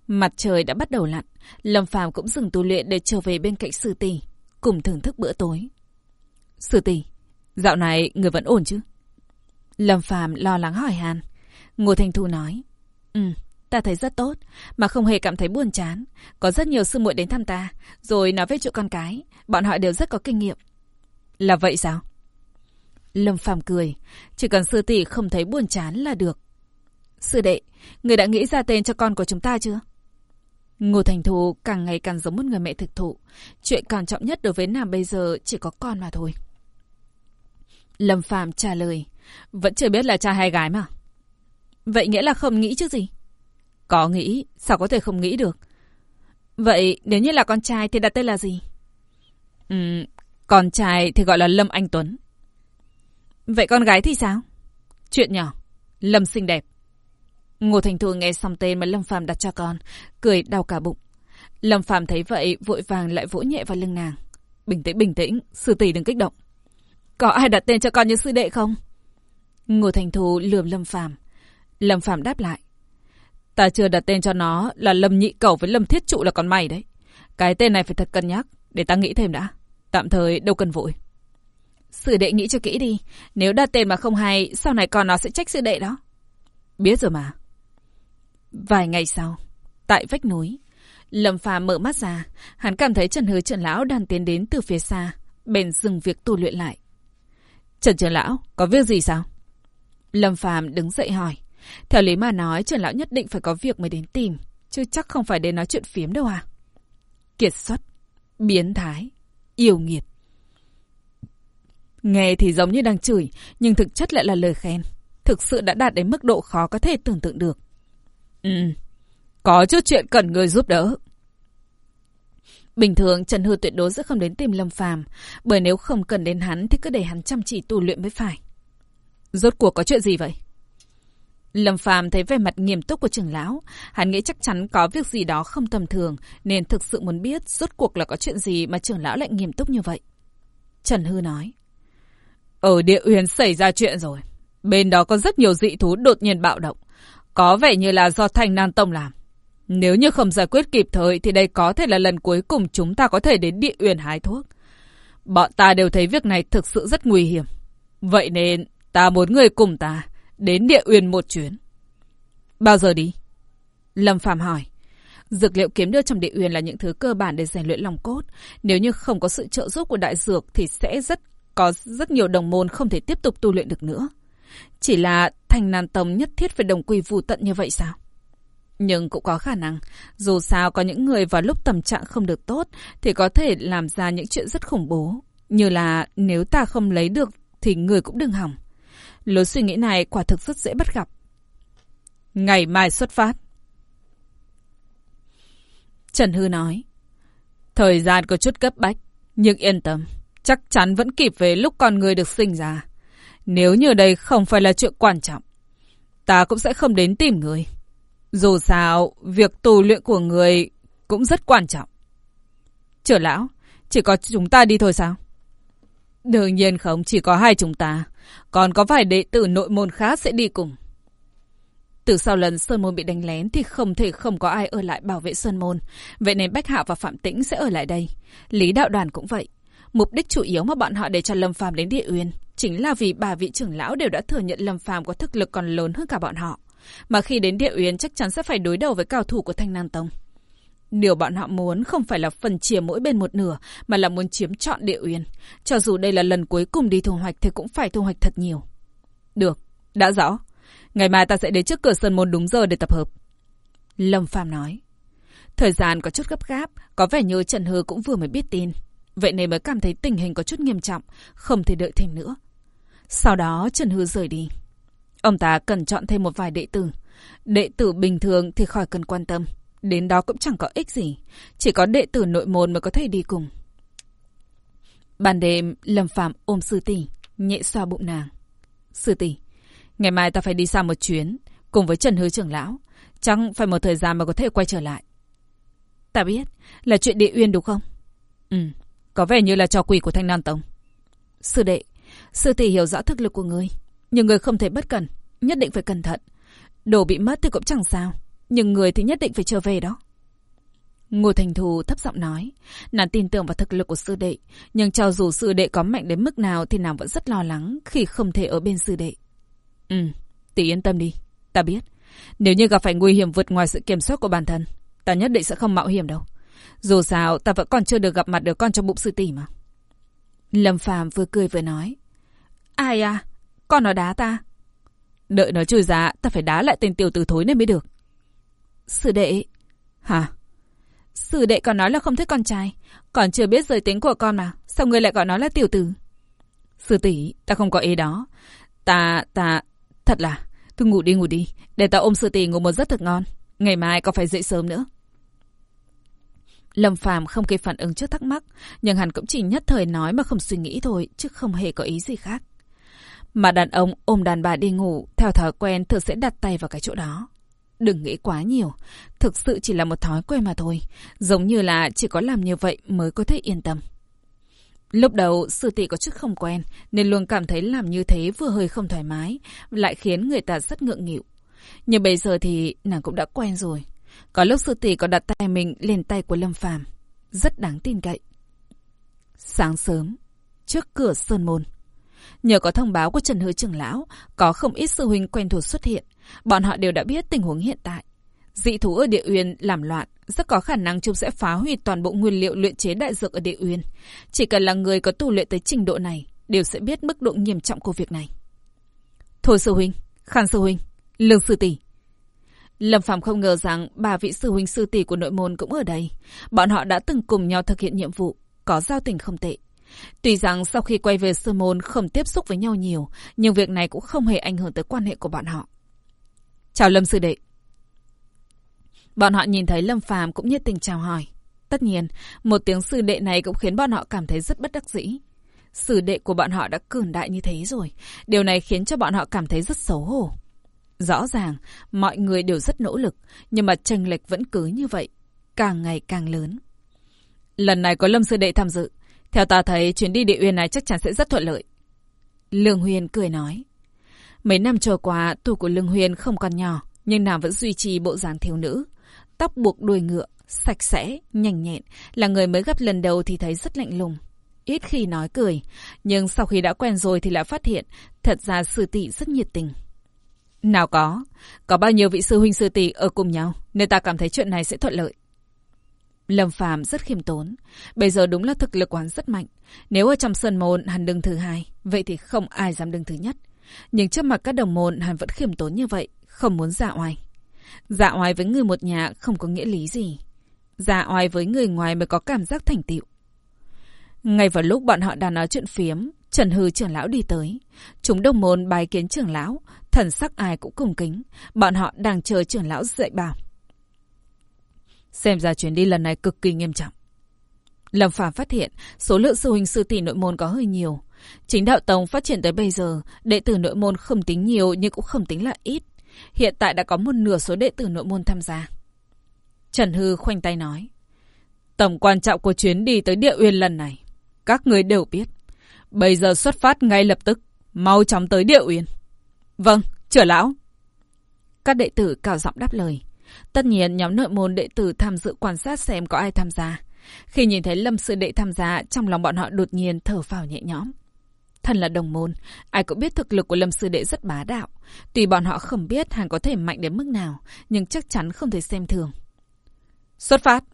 Mặt trời đã bắt đầu lặn, Lâm Phàm cũng dừng tu luyện để trở về bên cạnh sư tỷ, cùng thưởng thức bữa tối. Sư tỷ, dạo này người vẫn ổn chứ? Lâm Phàm lo lắng hỏi hàn Ngô Thanh Thu nói, Ừ, ta thấy rất tốt, mà không hề cảm thấy buồn chán. Có rất nhiều sư muội đến thăm ta, rồi nói về chuyện con cái. Bọn họ đều rất có kinh nghiệm. Là vậy sao? Lâm Phàm cười, chỉ cần sư tỷ không thấy buồn chán là được. Sư đệ, người đã nghĩ ra tên cho con của chúng ta chưa? Ngô Thành Thu càng ngày càng giống một người mẹ thực thụ. Chuyện quan trọng nhất đối với nàng bây giờ chỉ có con mà thôi. Lâm Phàm trả lời, vẫn chưa biết là cha hay gái mà. Vậy nghĩa là không nghĩ chứ gì? Có nghĩ, sao có thể không nghĩ được? Vậy nếu như là con trai thì đặt tên là gì? Ừ, con trai thì gọi là Lâm Anh Tuấn. Vậy con gái thì sao? Chuyện nhỏ. Lâm xinh đẹp. Ngô Thành Thu nghe xong tên mà Lâm Phàm đặt cho con, cười đau cả bụng. Lâm Phàm thấy vậy, vội vàng lại vỗ nhẹ vào lưng nàng. Bình tĩnh, bình tĩnh, sư tỷ đừng kích động. Có ai đặt tên cho con như sư đệ không? Ngô Thành Thu lườm Lâm Phàm. Lâm Phàm đáp lại. Ta chưa đặt tên cho nó là Lâm Nhị Cẩu với Lâm Thiết Trụ là con mày đấy. Cái tên này phải thật cân nhắc, để ta nghĩ thêm đã. Tạm thời đâu cần vội. Sư đệ nghĩ cho kỹ đi. Nếu đặt tên mà không hay, sau này con nó sẽ trách sư đệ đó. Biết rồi mà. Vài ngày sau, tại vách núi, Lâm Phàm mở mắt ra, hắn cảm thấy Trần Hứa Trần Lão đang tiến đến từ phía xa, bèn dừng việc tu luyện lại. Trần Trần Lão, có việc gì sao? Lâm Phàm đứng dậy hỏi. Theo lý mà nói, Trần Lão nhất định phải có việc mới đến tìm, chứ chắc không phải đến nói chuyện phiếm đâu à. Kiệt xuất, biến thái, yêu nghiệt. Nghe thì giống như đang chửi, nhưng thực chất lại là lời khen. Thực sự đã đạt đến mức độ khó có thể tưởng tượng được. Ừ, có chút chuyện cần người giúp đỡ. Bình thường Trần Hư tuyệt đối sẽ không đến tìm Lâm Phàm, bởi nếu không cần đến hắn thì cứ để hắn chăm chỉ tu luyện mới phải. Rốt cuộc có chuyện gì vậy? Lâm Phàm thấy vẻ mặt nghiêm túc của trưởng lão, hắn nghĩ chắc chắn có việc gì đó không tầm thường, nên thực sự muốn biết rốt cuộc là có chuyện gì mà trưởng lão lại nghiêm túc như vậy. Trần Hư nói. Ở địa huyền xảy ra chuyện rồi. Bên đó có rất nhiều dị thú đột nhiên bạo động. Có vẻ như là do Thanh Nan Tông làm. Nếu như không giải quyết kịp thời thì đây có thể là lần cuối cùng chúng ta có thể đến địa uyển hái thuốc. Bọn ta đều thấy việc này thực sự rất nguy hiểm. Vậy nên ta muốn người cùng ta đến địa uyên một chuyến. Bao giờ đi? Lâm Phạm hỏi. Dược liệu kiếm đưa trong địa uyên là những thứ cơ bản để rèn luyện lòng cốt. Nếu như không có sự trợ giúp của đại dược thì sẽ rất có rất nhiều đồng môn không thể tiếp tục tu luyện được nữa. Chỉ là thành nàn tông nhất thiết phải đồng quy vu tận như vậy sao? Nhưng cũng có khả năng, dù sao có những người vào lúc tâm trạng không được tốt thì có thể làm ra những chuyện rất khủng bố. Như là nếu ta không lấy được thì người cũng đừng hỏng. Lối suy nghĩ này quả thực rất dễ bắt gặp. Ngày mai xuất phát. Trần Hư nói. Thời gian có chút cấp bách, nhưng yên tâm, chắc chắn vẫn kịp về lúc con người được sinh ra. Nếu như đây không phải là chuyện quan trọng, ta cũng sẽ không đến tìm người. Dù sao, việc tu luyện của người cũng rất quan trọng. Trưởng lão, chỉ có chúng ta đi thôi sao? Đương nhiên không, chỉ có hai chúng ta. Còn có vài đệ tử nội môn khác sẽ đi cùng. Từ sau lần Sơn Môn bị đánh lén thì không thể không có ai ở lại bảo vệ Sơn Môn. Vậy nên Bách Hạo và Phạm Tĩnh sẽ ở lại đây. Lý Đạo Đoàn cũng vậy. Mục đích chủ yếu mà bọn họ để cho Lâm Phàm đến Địa Uyên chính là vì bà vị trưởng lão đều đã thừa nhận Lâm Phàm có thực lực còn lớn hơn cả bọn họ. Mà khi đến Địa Uyên chắc chắn sẽ phải đối đầu với cao thủ của Thanh Nam Tông. Điều bọn họ muốn không phải là phần chia mỗi bên một nửa, mà là muốn chiếm trọn Địa Uyên. Cho dù đây là lần cuối cùng đi thu hoạch thì cũng phải thu hoạch thật nhiều. Được, đã rõ. Ngày mai ta sẽ đến trước cửa Sơn Môn đúng giờ để tập hợp. Lâm Phàm nói. Thời gian có chút gấp gáp, có vẻ như Trần Hư cũng vừa mới biết tin. Vậy nên mới cảm thấy tình hình có chút nghiêm trọng, không thể đợi thêm nữa. Sau đó Trần Hư rời đi. Ông ta cần chọn thêm một vài đệ tử. Đệ tử bình thường thì khỏi cần quan tâm. Đến đó cũng chẳng có ích gì. Chỉ có đệ tử nội môn mới có thể đi cùng. Ban đêm, Lâm Phạm ôm sư tỷ, nhẹ xoa bụng nàng. Sư tỷ, ngày mai ta phải đi xa một chuyến, cùng với Trần hứa trưởng lão. Chắc phải một thời gian mà có thể quay trở lại. Ta biết, là chuyện địa uyên đúng không? Ừ, có vẻ như là trò quỷ của Thanh Nam Tông. Sư đệ, sư tỷ hiểu rõ thực lực của người. Nhưng người không thể bất cẩn, nhất định phải cẩn thận. Đồ bị mất thì cũng chẳng sao, nhưng người thì nhất định phải trở về đó. Ngô Thành Thù thấp giọng nói, nàng tin tưởng vào thực lực của sư đệ, nhưng cho dù sư đệ có mạnh đến mức nào thì nàng vẫn rất lo lắng khi không thể ở bên sư đệ. Ừ, tỷ yên tâm đi, ta biết. Nếu như gặp phải nguy hiểm vượt ngoài sự kiểm soát của bản thân, ta nhất định sẽ không mạo hiểm đâu. Dù sao, ta vẫn còn chưa được gặp mặt được con trong bụng sư tỷ mà. Lâm Phàm vừa cười vừa nói. Ai à? Con nó đá ta. Đợi nó chui ra, ta phải đá lại tên tiểu tử thối này mới được. Sư đệ. Hả? Sư đệ còn nói là không thích con trai. Còn chưa biết giới tính của con mà. Sao người lại gọi nó là tiểu tử? Sư tỷ, ta không có ý đó. Ta, ta... Thật là... Thôi ngủ đi ngủ đi. Để ta ôm sư tỷ ngủ một giấc thật ngon. Ngày mai có phải dậy sớm nữa. Lâm Phàm không kịp phản ứng trước thắc mắc, nhưng hắn cũng chỉ nhất thời nói mà không suy nghĩ thôi, chứ không hề có ý gì khác. Mà đàn ông ôm đàn bà đi ngủ, theo thói quen thường sẽ đặt tay vào cái chỗ đó. Đừng nghĩ quá nhiều, thực sự chỉ là một thói quen mà thôi. Giống như là chỉ có làm như vậy mới có thể yên tâm. Lúc đầu, sư tỷ có chức không quen, nên luôn cảm thấy làm như thế vừa hơi không thoải mái, lại khiến người ta rất ngượng nghịu. Nhưng bây giờ thì nàng cũng đã quen rồi. Có lúc sư tỷ có đặt tay mình lên tay của Lâm Phàm Rất đáng tin cậy. Sáng sớm, trước cửa Sơn Môn. Nhờ có thông báo của Trần hứa trưởng lão, có không ít sư huynh quen thuộc xuất hiện. Bọn họ đều đã biết tình huống hiện tại. Dị thú ở địa uyên làm loạn, rất có khả năng chúng sẽ phá hủy toàn bộ nguyên liệu luyện chế đại dược ở địa uyên. Chỉ cần là người có tu luyện tới trình độ này, đều sẽ biết mức độ nghiêm trọng của việc này. Thôi sư huynh, Khăn sư huynh, Lương sư tỷ. Lâm Phàm không ngờ rằng ba vị sư huynh sư tỷ của nội môn cũng ở đây. Bọn họ đã từng cùng nhau thực hiện nhiệm vụ, có giao tình không tệ. Tuy rằng sau khi quay về sư môn không tiếp xúc với nhau nhiều, nhưng việc này cũng không hề ảnh hưởng tới quan hệ của bọn họ. Chào Lâm sư đệ. Bọn họ nhìn thấy Lâm Phàm cũng nhiệt tình chào hỏi. Tất nhiên, một tiếng sư đệ này cũng khiến bọn họ cảm thấy rất bất đắc dĩ. Sư đệ của bọn họ đã cường đại như thế rồi. Điều này khiến cho bọn họ cảm thấy rất xấu hổ. Rõ ràng, mọi người đều rất nỗ lực, nhưng mà tranh lệch vẫn cứ như vậy, càng ngày càng lớn. Lần này có Lâm Sư Đệ tham dự, theo ta thấy chuyến đi địa uyên này chắc chắn sẽ rất thuận lợi. Lương Huyền cười nói. Mấy năm trôi qua, tuổi của Lương Huyền không còn nhỏ, nhưng nàng vẫn duy trì bộ dáng thiếu nữ. Tóc buộc đuôi ngựa, sạch sẽ, nhanh nhẹn, là người mới gặp lần đầu thì thấy rất lạnh lùng. Ít khi nói cười, nhưng sau khi đã quen rồi thì lại phát hiện, thật ra sư tỷ rất nhiệt tình. Nào có, có bao nhiêu vị sư huynh sư tỷ ở cùng nhau, nên ta cảm thấy chuyện này sẽ thuận lợi. Lâm Phàm rất khiêm tốn. Bây giờ đúng là thực lực của hắn rất mạnh. Nếu ở trong sơn môn hắn đứng thứ hai, vậy thì không ai dám đứng thứ nhất. Nhưng trước mặt các đồng môn hắn vẫn khiêm tốn như vậy, không muốn dạ oai. Dạ oai với người một nhà không có nghĩa lý gì. Dạ oai với người ngoài mới có cảm giác thành tựu. Ngay vào lúc bọn họ đang nói chuyện phiếm, Trần Hư trưởng lão đi tới. Chúng đồng môn bài kiến trưởng lão, thần sắc ai cũng cùng kính. Bọn họ đang chờ trưởng lão dạy bảo. Xem ra chuyến đi lần này cực kỳ nghiêm trọng. Lâm Phàm phát hiện số lượng sư huynh sư tỷ nội môn có hơi nhiều. Chính đạo tông phát triển tới bây giờ, đệ tử nội môn không tính nhiều nhưng cũng không tính là ít. Hiện tại đã có một nửa số đệ tử nội môn tham gia. Trần Hư khoanh tay nói. Tầm quan trọng của chuyến đi tới địa uyên lần này, các người đều biết. Bây giờ xuất phát ngay lập tức, mau chóng tới địa uyên. Vâng, trưởng lão. Các đệ tử cao giọng đáp lời. Tất nhiên nhóm nội môn đệ tử tham dự quan sát xem có ai tham gia. Khi nhìn thấy Lâm Sư Đệ tham gia, trong lòng bọn họ đột nhiên thở phào nhẹ nhõm. Thần là đồng môn, ai cũng biết thực lực của Lâm Sư Đệ rất bá đạo. Tuy bọn họ không biết hắn có thể mạnh đến mức nào, nhưng chắc chắn không thể xem thường. Xuất phát!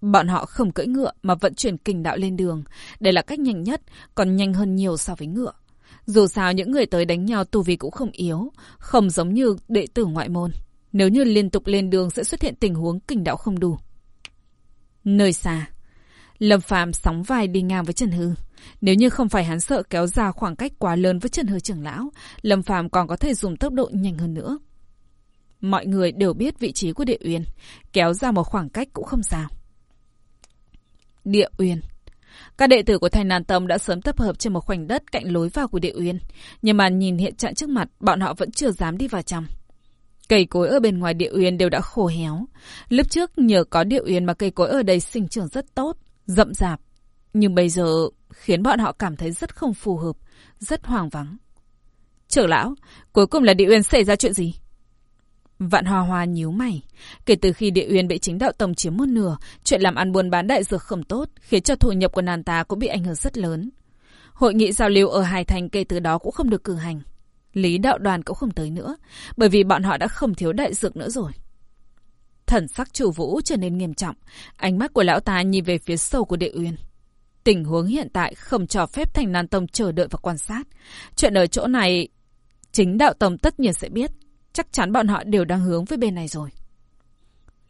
Bọn họ không cưỡi ngựa mà vận chuyển kình đạo lên đường. Đây là cách nhanh nhất, còn nhanh hơn nhiều so với ngựa. Dù sao những người tới đánh nhau tu vi cũng không yếu, không giống như đệ tử ngoại môn. Nếu như liên tục lên đường sẽ xuất hiện tình huống kinh đạo không đủ. Nơi xa, Lâm Phàm sóng vai đi ngang với Trần Hư. Nếu như không phải hắn sợ kéo ra khoảng cách quá lớn với Trần Hư trưởng lão, Lâm Phàm còn có thể dùng tốc độ nhanh hơn nữa. Mọi người đều biết vị trí của Địa Uyên, kéo ra một khoảng cách cũng không sao. Địa Uyên Các đệ tử của Thành Nàn Tông đã sớm tập hợp trên một khoảnh đất cạnh lối vào của Địa Uyên, nhưng mà nhìn hiện trạng trước mặt, bọn họ vẫn chưa dám đi vào trong. Cây cối ở bên ngoài địa uyên đều đã khô héo. Lúc trước nhờ có địa uyên mà cây cối ở đây sinh trưởng rất tốt, rậm rạp. Nhưng bây giờ khiến bọn họ cảm thấy rất không phù hợp, rất hoang vắng. Trưởng lão, cuối cùng là địa uyên xảy ra chuyện gì? Vạn Hoa Hoa nhíu mày. Kể từ khi địa uyên bị chính đạo tổng chiếm một nửa, chuyện làm ăn buôn bán đại dược không tốt, khiến cho thu nhập của nàng ta cũng bị ảnh hưởng rất lớn. Hội nghị giao lưu ở Hải Thành kể từ đó cũng không được cử hành. Lý đạo đoàn cũng không tới nữa, bởi vì bọn họ đã không thiếu đại dược nữa rồi. Thần sắc chủ vũ trở nên nghiêm trọng, ánh mắt của lão ta nhìn về phía sâu của địa uyên. Tình huống hiện tại không cho phép thành nan tông chờ đợi và quan sát. Chuyện ở chỗ này, chính đạo tông tất nhiên sẽ biết. Chắc chắn bọn họ đều đang hướng với bên này rồi.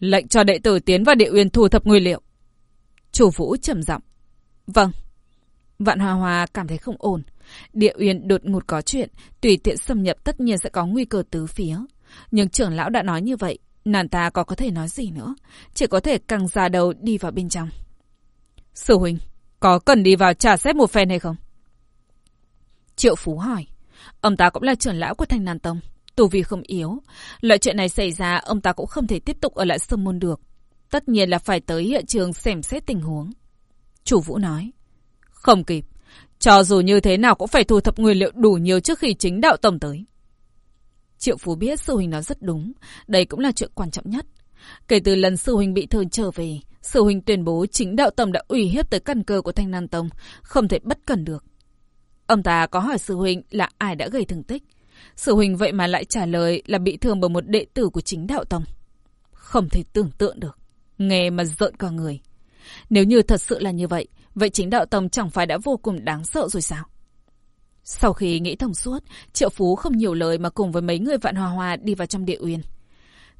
Lệnh cho đệ tử tiến vào địa uyên thu thập nguyên liệu. Chủ vũ trầm giọng. Vâng. Vạn Hòa Hòa cảm thấy không ổn. Địa Uyên đột ngột có chuyện, tùy tiện xâm nhập tất nhiên sẽ có nguy cơ tứ phía. Nhưng trưởng lão đã nói như vậy, nàng ta có có thể nói gì nữa, chỉ có thể căng ra đầu đi vào bên trong. Sư huynh, có cần đi vào trả xét một phen hay không? Triệu Phú hỏi. Ông ta cũng là trưởng lão của Thanh Nàn Tông. Tù vi không yếu. Loại chuyện này xảy ra, ông ta cũng không thể tiếp tục ở lại sâm môn được. Tất nhiên là phải tới hiện trường xem xét tình huống. Chủ Vũ nói. Không kịp. Cho dù như thế nào cũng phải thu thập nguyên liệu đủ nhiều trước khi chính đạo tổng tới. Triệu Phú biết sư huynh nói rất đúng. Đây cũng là chuyện quan trọng nhất. Kể từ lần sư huynh bị thương trở về, sư huynh tuyên bố chính đạo tổng đã ủy hiếp tới căn cơ của Thanh Nan Tông, không thể bất cần được. Ông ta có hỏi sư huynh là ai đã gây thương tích. Sư huynh vậy mà lại trả lời là bị thương bởi một đệ tử của chính đạo tông. Không thể tưởng tượng được. Nghe mà giận cả người. Nếu như thật sự là như vậy, vậy chính đạo tông chẳng phải đã vô cùng đáng sợ rồi sao? Sau khi nghĩ thông suốt, Triệu Phú không nhiều lời mà cùng với mấy người vạn hòa hòa đi vào trong địa uyên.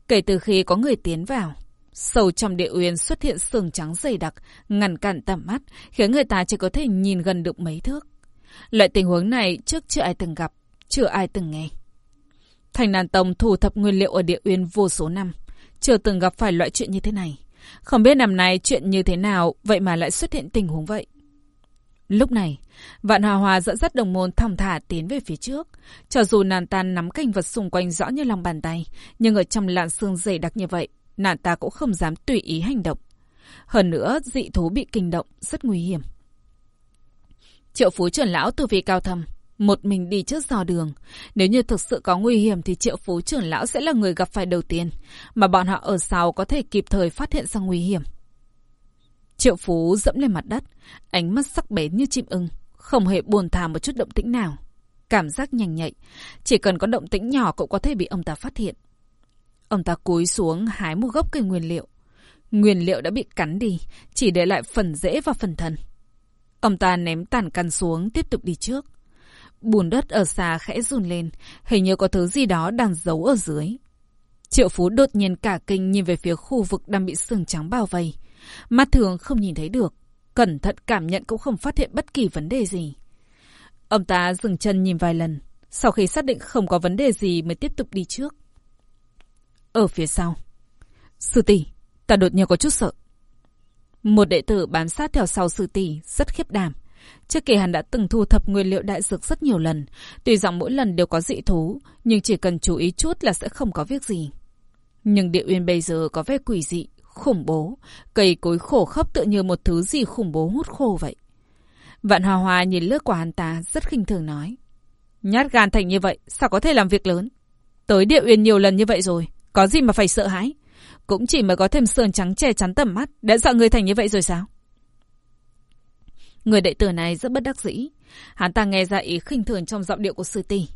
Kể từ khi có người tiến vào, sâu trong địa uyên xuất hiện sương trắng dày đặc, ngăn cản tầm mắt, khiến người ta chỉ có thể nhìn gần được mấy thước. Loại tình huống này trước chưa ai từng gặp, chưa ai từng nghe. Thành Nàn Tông thu thập nguyên liệu ở địa uyên vô số năm, chưa từng gặp phải loại chuyện như thế này. Không biết năm nay chuyện như thế nào, vậy mà lại xuất hiện tình huống vậy. Lúc này, Vạn Hòa Hòa dẫn dắt đồng môn thong thả tiến về phía trước. Cho dù nàng ta nắm cảnh vật xung quanh rõ như lòng bàn tay, nhưng ở trong làn xương dày đặc như vậy, nàng ta cũng không dám tùy ý hành động. Hơn nữa, dị thú bị kinh động, rất nguy hiểm. Triệu Phú trưởng lão từ vị cao thầm, một mình đi trước dò đường. Nếu như thực sự có nguy hiểm thì Triệu Phú trưởng lão sẽ là người gặp phải đầu tiên, mà bọn họ ở sau có thể kịp thời phát hiện ra nguy hiểm. Triệu Phú dẫm lên mặt đất, ánh mắt sắc bén như chim ưng, không hề buồn thà một chút động tĩnh nào. Cảm giác nhanh nhạy, chỉ cần có động tĩnh nhỏ cũng có thể bị ông ta phát hiện. Ông ta cúi xuống hái một gốc cây nguyên liệu. Nguyên liệu đã bị cắn đi, chỉ để lại phần rễ và phần thân. Ông ta ném tàn căn xuống, tiếp tục đi trước. Bùn đất ở xa khẽ run lên, hình như có thứ gì đó đang giấu ở dưới. Triệu Phú đột nhiên cả kinh nhìn về phía khu vực đang bị sương trắng bao vây. Mắt thường không nhìn thấy được, cẩn thận cảm nhận cũng không phát hiện bất kỳ vấn đề gì. Ông ta dừng chân nhìn vài lần, sau khi xác định không có vấn đề gì mới tiếp tục đi trước. Ở phía sau, sư tỷ, ta đột nhiên có chút sợ. Một đệ tử bám sát theo sau sư tỷ, rất khiếp đảm. Trước kia hắn đã từng thu thập nguyên liệu đại dược rất nhiều lần. Tuy rằng mỗi lần đều có dị thú, nhưng chỉ cần chú ý chút là sẽ không có việc gì. Nhưng địa uyên bây giờ có vẻ quỷ dị, khủng bố. Cây cối khổ khốc tựa như một thứ gì khủng bố hút khô vậy. Vạn Hòa Hòa nhìn lướt qua hắn ta rất khinh thường nói. Nhát gan thành như vậy, sao có thể làm việc lớn? Tới địa uyên nhiều lần như vậy rồi, có gì mà phải sợ hãi? Cũng chỉ mới có thêm sườn trắng che chắn tầm mắt, đã sợ người thành như vậy rồi sao? Người đệ tử này rất bất đắc dĩ. Hắn ta nghe ra ý khinh thường trong giọng điệu của sư tỷ.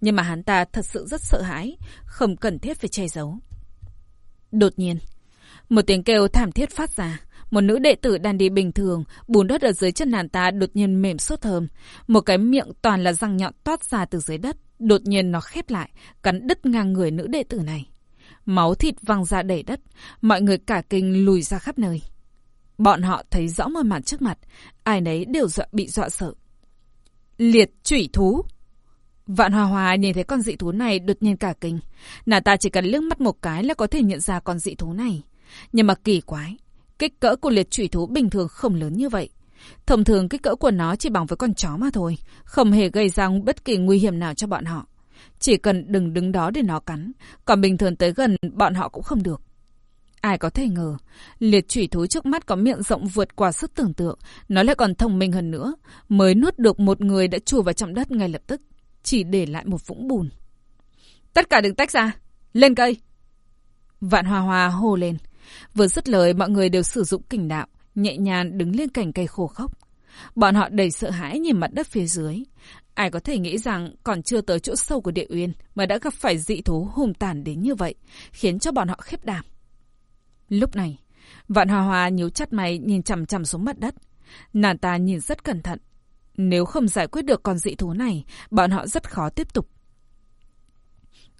Nhưng mà hắn ta thật sự rất sợ hãi, không cần thiết phải che giấu. Đột nhiên, một tiếng kêu thảm thiết phát ra. Một nữ đệ tử đang đi bình thường, bùn đất ở dưới chân nàng ta đột nhiên mềm sốt thơm. Một cái miệng toàn là răng nhọn toát ra từ dưới đất. Đột nhiên nó khép lại, cắn đứt ngang người nữ đệ tử này. Máu thịt văng ra đầy đất, mọi người cả kinh lùi ra khắp nơi. Bọn họ thấy rõ một màn trước mặt, ai nấy đều dọa, bị dọa sợ. Liệt chủy thú! Vạn Hòa Hòa nhìn thấy con dị thú này đột nhiên cả kinh. Nàng ta chỉ cần liếc mắt một cái là có thể nhận ra con dị thú này. Nhưng mà kỳ quái, kích cỡ của liệt chủy thú bình thường không lớn như vậy. Thông thường kích cỡ của nó chỉ bằng với con chó mà thôi, không hề gây ra bất kỳ nguy hiểm nào cho bọn họ. Chỉ cần đừng đứng đó để nó cắn, còn bình thường tới gần bọn họ cũng không được. Ai có thể ngờ, liệt chủy thú trước mắt có miệng rộng vượt qua sức tưởng tượng, nó lại còn thông minh hơn nữa, mới nuốt được một người đã chui vào trong đất ngay lập tức, chỉ để lại một vũng bùn. Tất cả đừng tách ra, lên cây! Vạn Hòa Hòa hô lên. Vừa dứt lời, mọi người đều sử dụng kình đạo, nhẹ nhàng đứng lên cành cây khô khốc. Bọn họ đầy sợ hãi nhìn mặt đất phía dưới. Ai có thể nghĩ rằng còn chưa tới chỗ sâu của địa uyên mà đã gặp phải dị thú hùng tàn đến như vậy, khiến cho bọn họ khiếp đảm. Lúc này, Vạn Hòa Hòa nhíu chặt mày nhìn chằm chằm xuống mặt đất. Nàng ta nhìn rất cẩn thận. Nếu không giải quyết được con dị thú này, bọn họ rất khó tiếp tục.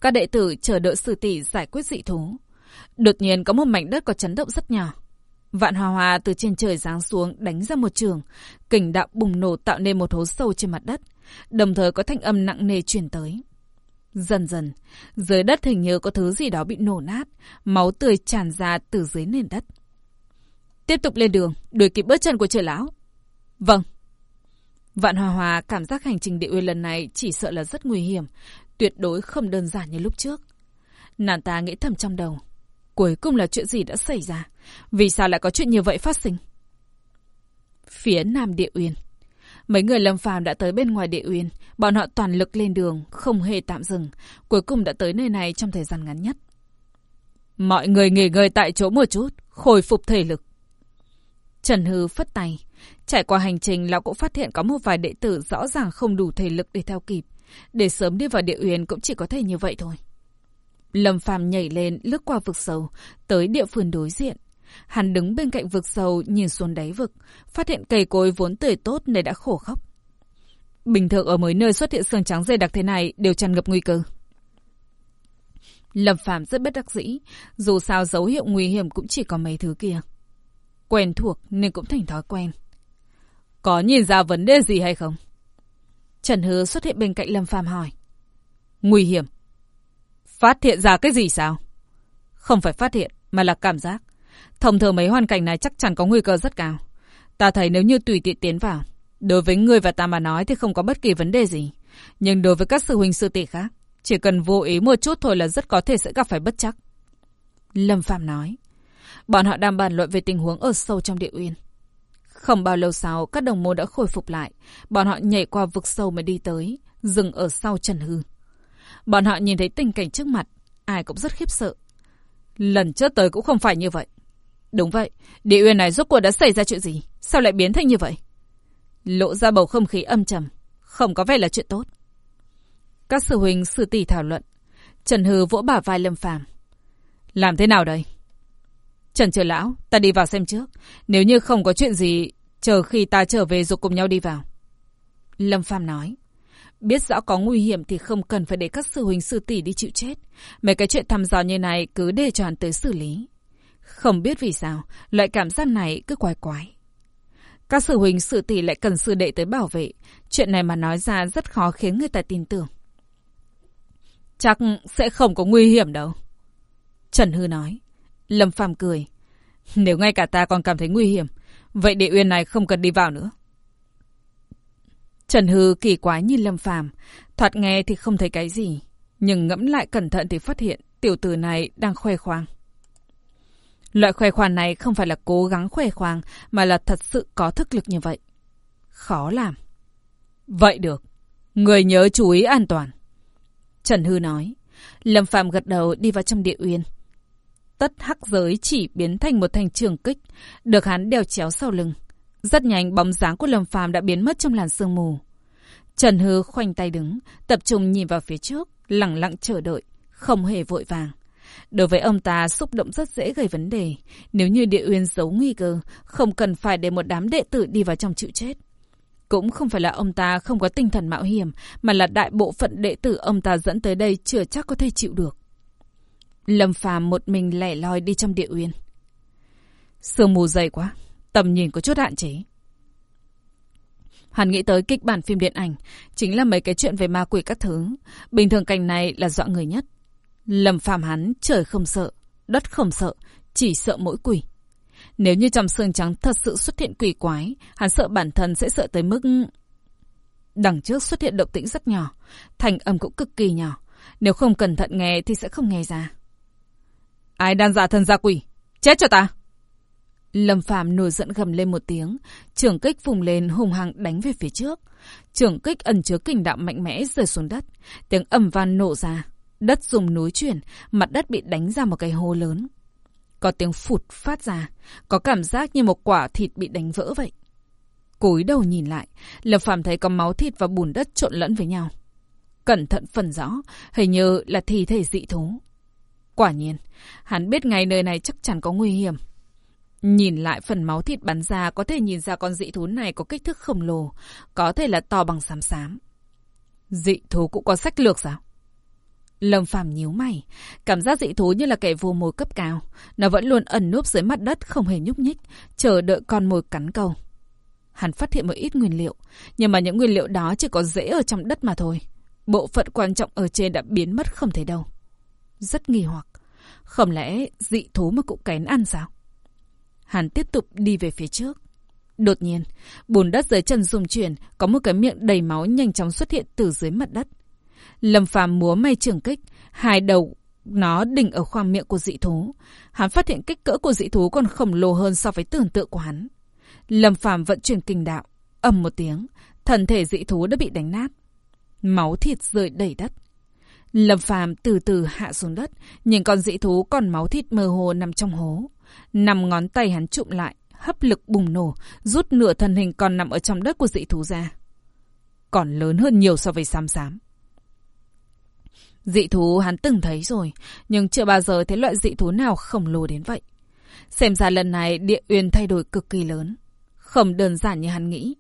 Các đệ tử chờ đợi sư tỷ giải quyết dị thú. Đột nhiên có một mảnh đất có chấn động rất nhỏ. Vạn Hòa Hòa từ trên trời giáng xuống đánh ra một trường. Kình đạo bùng nổ tạo nên một hố sâu trên mặt đất. Đồng thời có thanh âm nặng nề truyền tới. Dần dần, dưới đất hình như có thứ gì đó bị nổ nát, máu tươi tràn ra từ dưới nền đất. Tiếp tục lên đường, đuổi kịp bước chân của trời lão. Vâng. Vạn Hòa Hòa cảm giác hành trình địa uyên lần này chỉ sợ là rất nguy hiểm, tuyệt đối không đơn giản như lúc trước. Nàng ta nghĩ thầm trong đầu, cuối cùng là chuyện gì đã xảy ra? Vì sao lại có chuyện như vậy phát sinh? Phía Nam Địa Uyên Mấy người lâm phàm đã tới bên ngoài địa uyên, bọn họ toàn lực lên đường, không hề tạm dừng, cuối cùng đã tới nơi này trong thời gian ngắn nhất. Mọi người nghỉ ngơi tại chỗ một chút, khôi phục thể lực. Trần Hư phất tay. Trải qua hành trình, lão cũng phát hiện có một vài đệ tử rõ ràng không đủ thể lực để theo kịp. Để sớm đi vào địa uyên cũng chỉ có thể như vậy thôi. Lâm Phàm nhảy lên, lướt qua vực sâu, tới địa phương đối diện. Hắn đứng bên cạnh vực sâu, nhìn xuống đáy vực, phát hiện cây cối vốn tươi tốt này đã khổ khóc. Bình thường ở mấy nơi xuất hiện sương trắng dày đặc thế này đều tràn ngập nguy cơ. Lâm Phàm rất bất đắc dĩ, dù sao dấu hiệu nguy hiểm cũng chỉ có mấy thứ kia. Quen thuộc nên cũng thành thói quen. Có nhìn ra vấn đề gì hay không? Trần Hứa xuất hiện bên cạnh Lâm Phàm hỏi. Nguy hiểm. Phát hiện ra cái gì sao? Không phải phát hiện, mà là cảm giác. Thông thường mấy hoàn cảnh này chắc chắn có nguy cơ rất cao. Ta thấy nếu như tùy tiện tiến vào, đối với người và ta mà nói thì không có bất kỳ vấn đề gì. Nhưng đối với các sư huynh sư tỷ khác, chỉ cần vô ý một chút thôi là rất có thể sẽ gặp phải bất chắc. Lâm Phạm nói. Bọn họ đang bàn luận về tình huống ở sâu trong địa uyên. Không bao lâu sau, các đồng môn đã khôi phục lại. Bọn họ nhảy qua vực sâu mà đi tới, dừng ở sau Trần Hư. Bọn họ nhìn thấy tình cảnh trước mặt, ai cũng rất khiếp sợ. Lần trước tới cũng không phải như vậy. Đúng vậy, địa uyên này rốt cuộc đã xảy ra chuyện gì? Sao lại biến thành như vậy? Lộ ra bầu không khí âm trầm, không có vẻ là chuyện tốt. Các sư huynh sư tỷ thảo luận. Trần Hư vỗ bả vai Lâm Phàm. Làm thế nào đây? Trần Trường Lão, ta đi vào xem trước. Nếu như không có chuyện gì, chờ khi ta trở về rồi cùng nhau đi vào. Lâm Phàm nói. Biết rõ có nguy hiểm thì không cần phải để các sư huynh sư tỷ đi chịu chết. Mấy cái chuyện thăm dò như này cứ để cho hắn tới xử lý. Không biết vì sao, loại cảm giác này cứ quái quái. Các sư huynh sư tỷ lại cần sư đệ tới bảo vệ. Chuyện này mà nói ra rất khó khiến người ta tin tưởng. Chắc sẽ không có nguy hiểm đâu. Trần Hư nói. Lâm Phàm cười. Nếu ngay cả ta còn cảm thấy nguy hiểm, vậy địa uyên này không cần đi vào nữa. Trần Hư kỳ quái như Lâm Phàm, thoạt nghe thì không thấy cái gì, nhưng ngẫm lại cẩn thận thì phát hiện tiểu tử này đang khoe khoang. Loại khoe khoang này không phải là cố gắng khoe khoang, mà là thật sự có thức lực như vậy. Khó làm. Vậy được. Người nhớ chú ý an toàn. Trần Hư nói. Lâm Phạm gật đầu đi vào trong địa uyên. Tất hắc giới chỉ biến thành một thành trường kích, được hắn đeo chéo sau lưng. Rất nhanh bóng dáng của Lâm Phạm đã biến mất trong làn sương mù. Trần Hư khoanh tay đứng, tập trung nhìn vào phía trước, lặng lặng chờ đợi, không hề vội vàng. Đối với ông ta, xúc động rất dễ gây vấn đề. Nếu như địa uyên giấu nguy cơ, không cần phải để một đám đệ tử đi vào trong chịu chết. Cũng không phải là ông ta không có tinh thần mạo hiểm, mà là đại bộ phận đệ tử ông ta dẫn tới đây chưa chắc có thể chịu được. Lâm phàm một mình lẻ loi đi trong địa uyên. Sương mù dày quá, tầm nhìn có chút hạn chế. Hắn nghĩ tới kịch bản phim điện ảnh, chính là mấy cái chuyện về ma quỷ các thứ. Bình thường cảnh này là dọa người nhất. Lâm phàm hắn trời không sợ, đất không sợ, chỉ sợ mỗi quỷ. Nếu như trong xương trắng thật sự xuất hiện quỷ quái, hắn sợ bản thân sẽ sợ tới mức... Đằng trước xuất hiện động tĩnh rất nhỏ, thành âm cũng cực kỳ nhỏ. Nếu không cẩn thận nghe thì sẽ không nghe ra. Ai đang giả thân ra quỷ? Chết cho ta! Lâm Phạm nổi giận gầm lên một tiếng, trường kích vùng lên hùng hăng đánh về phía trước. Trường kích ẩn chứa kình đạo mạnh mẽ rơi xuống đất, tiếng ầm van nổ ra. Đất dùng núi chuyển, mặt đất bị đánh ra một cái hố lớn. Có tiếng phụt phát ra, có cảm giác như một quả thịt bị đánh vỡ vậy. Cúi đầu nhìn lại, lập Phạm thấy có máu thịt và bùn đất trộn lẫn với nhau. Cẩn thận phần rõ, hình như là thi thể dị thú. Quả nhiên, hắn biết ngay nơi này chắc chắn có nguy hiểm. Nhìn lại phần máu thịt bắn ra có thể nhìn ra con dị thú này có kích thước khổng lồ, có thể là to bằng xám xám. Dị thú cũng có sách lược sao? Lâm Phàm nhíu mày, cảm giác dị thú như là kẻ vô mồi cấp cao, nó vẫn luôn ẩn núp dưới mặt đất không hề nhúc nhích, chờ đợi con mồi cắn câu. Hắn phát hiện một ít nguyên liệu, nhưng mà những nguyên liệu đó chỉ có rễ ở trong đất mà thôi. Bộ phận quan trọng ở trên đã biến mất không thấy đâu. Rất nghi hoặc, không lẽ dị thú mà cũng kén ăn sao? Hắn tiếp tục đi về phía trước. Đột nhiên, bùn đất dưới chân rung chuyển, có một cái miệng đầy máu nhanh chóng xuất hiện từ dưới mặt đất. Lâm Phàm múa may trường kích, hai đầu nó đỉnh ở khoang miệng của dị thú. Hắn phát hiện kích cỡ của dị thú còn khổng lồ hơn so với tưởng tượng của hắn. Lâm Phàm vận chuyển kinh đạo, ầm một tiếng, thần thể dị thú đã bị đánh nát. Máu thịt rơi đầy đất. Lâm Phàm từ từ hạ xuống đất, nhìn con dị thú còn máu thịt mơ hồ nằm trong hố. Nằm ngón tay hắn trụm lại, hấp lực bùng nổ, rút nửa thân hình còn nằm ở trong đất của dị thú ra. Còn lớn hơn nhiều so với xám xám. Dị thú hắn từng thấy rồi, nhưng chưa bao giờ thấy loại dị thú nào khổng lồ đến vậy. Xem ra lần này địa uyên thay đổi cực kỳ lớn. Không đơn giản như hắn nghĩ.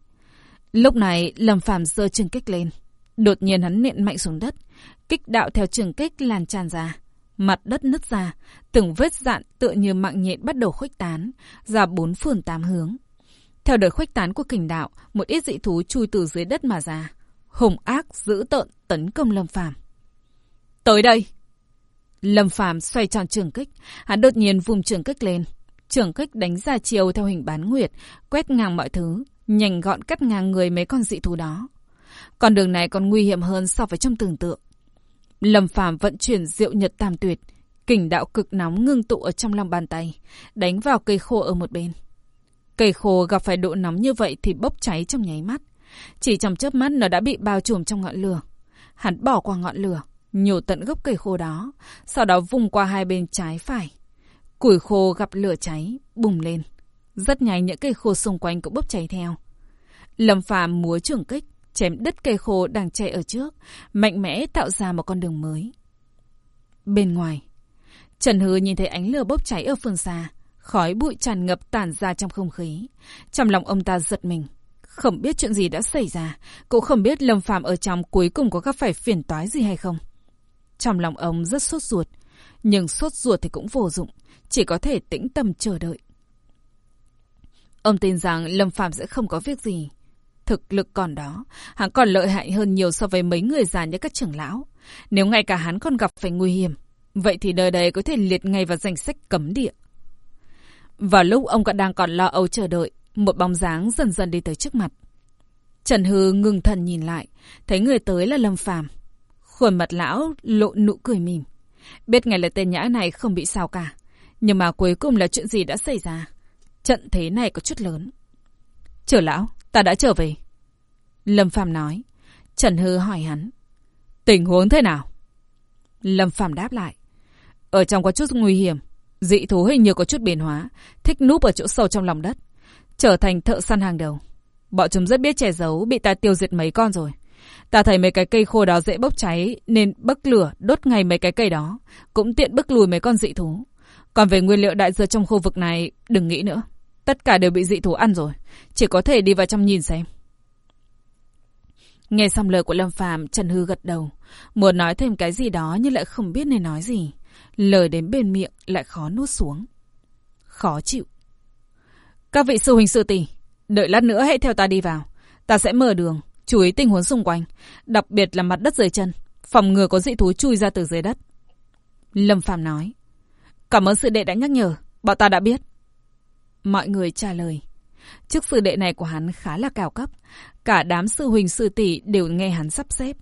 Lúc này, Lâm Phàm giơ trường kích lên. Đột nhiên hắn nện mạnh xuống đất. Kích đạo theo trường kích lan tràn ra. Mặt đất nứt ra. Từng vết dạn tựa như mạng nhện bắt đầu khuếch tán. Ra bốn phường tám hướng. Theo đợt khuếch tán của kình đạo, một ít dị thú chui từ dưới đất mà ra. Hùng ác, dữ tợn, tấn công Lâm Phàm Tới đây! Lâm Phàm xoay tròn trường kích. Hắn đột nhiên vùng trường kích lên. Trường kích đánh ra chiều theo hình bán nguyệt, quét ngang mọi thứ, nhanh gọn cắt ngang người mấy con dị thú đó. Con đường này còn nguy hiểm hơn so với trong tưởng tượng. Lâm Phàm vận chuyển diệu nhật tam tuyệt, kình đạo cực nóng ngưng tụ ở trong lòng bàn tay, đánh vào cây khô ở một bên. Cây khô gặp phải độ nóng như vậy thì bốc cháy trong nháy mắt. Chỉ trong chớp mắt nó đã bị bao trùm trong ngọn lửa. Hắn bỏ qua ngọn lửa, nhổ tận gốc cây khô đó, sau đó vùng qua hai bên trái phải. Củi khô gặp lửa cháy, bùng lên. Rất nhanh những cây khô xung quanh cũng bốc cháy theo. Lâm Phàm múa trường kích, chém đứt cây khô đang chạy ở trước, mạnh mẽ tạo ra một con đường mới. Bên ngoài, Trần Hư nhìn thấy ánh lửa bốc cháy ở phương xa, khói bụi tràn ngập tản ra trong không khí. Trong lòng ông ta giật mình, không biết chuyện gì đã xảy ra, cũng không biết Lâm Phàm ở trong cuối cùng có gặp phải phiền toái gì hay không. Trong lòng ông rất sốt ruột, nhưng sốt ruột thì cũng vô dụng, chỉ có thể tĩnh tâm chờ đợi. Ông tin rằng Lâm Phạm sẽ không có việc gì. Thực lực còn đó, hắn còn lợi hại hơn nhiều so với mấy người già như các trưởng lão. Nếu ngay cả hắn còn gặp phải nguy hiểm, vậy thì đời đây có thể liệt ngay vào danh sách cấm địa. Vào lúc ông còn đang còn lo âu chờ đợi, một bóng dáng dần dần đi tới trước mặt. Trần Hư ngừng thần nhìn lại, thấy người tới là Lâm Phàm. Khuôn mặt lão lộ nụ cười mỉm. Biết ngày là tên nhã này không bị sao cả. Nhưng mà cuối cùng là chuyện gì đã xảy ra? Trận thế này có chút lớn. Trở lão, ta đã trở về. Lâm Phàm nói. Trần Hư hỏi hắn. Tình huống thế nào? Lâm Phàm đáp lại. Ở trong có chút nguy hiểm. Dị thú hình như có chút biến hóa. Thích núp ở chỗ sâu trong lòng đất. Trở thành thợ săn hàng đầu. Bọn chúng rất biết che giấu, bị ta tiêu diệt mấy con rồi. Ta thấy mấy cái cây khô đó dễ bốc cháy, nên bấc lửa đốt ngay mấy cái cây đó. Cũng tiện bức lùi mấy con dị thú. Còn về nguyên liệu đại dược trong khu vực này, đừng nghĩ nữa. Tất cả đều bị dị thú ăn rồi. Chỉ có thể đi vào trong nhìn xem. Nghe xong lời của Lâm Phàm, Trần Hư gật đầu. Muốn nói thêm cái gì đó nhưng lại không biết nên nói gì. Lời đến bên miệng lại khó nuốt xuống. Khó chịu. Các vị sư huynh sư tỷ, đợi lát nữa hãy theo ta đi vào. Ta sẽ mở đường, chú ý tình huống xung quanh, đặc biệt là mặt đất dưới chân, phòng ngừa có dị thú chui ra từ dưới đất. Lâm Phàm nói. Cảm ơn sư đệ đã nhắc nhở, bọn ta đã biết. Mọi người trả lời. trước sư đệ này của hắn khá là cao cấp. Cả đám sư huynh sư tỷ đều nghe hắn sắp xếp.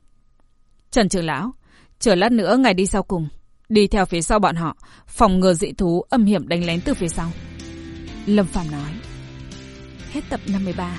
Trần trưởng lão, chờ lát nữa ngài đi sau cùng. Đi theo phía sau bọn họ, phòng ngừa dị thú âm hiểm đánh lén từ phía sau. Lâm Phàm nói. Hết tập 53.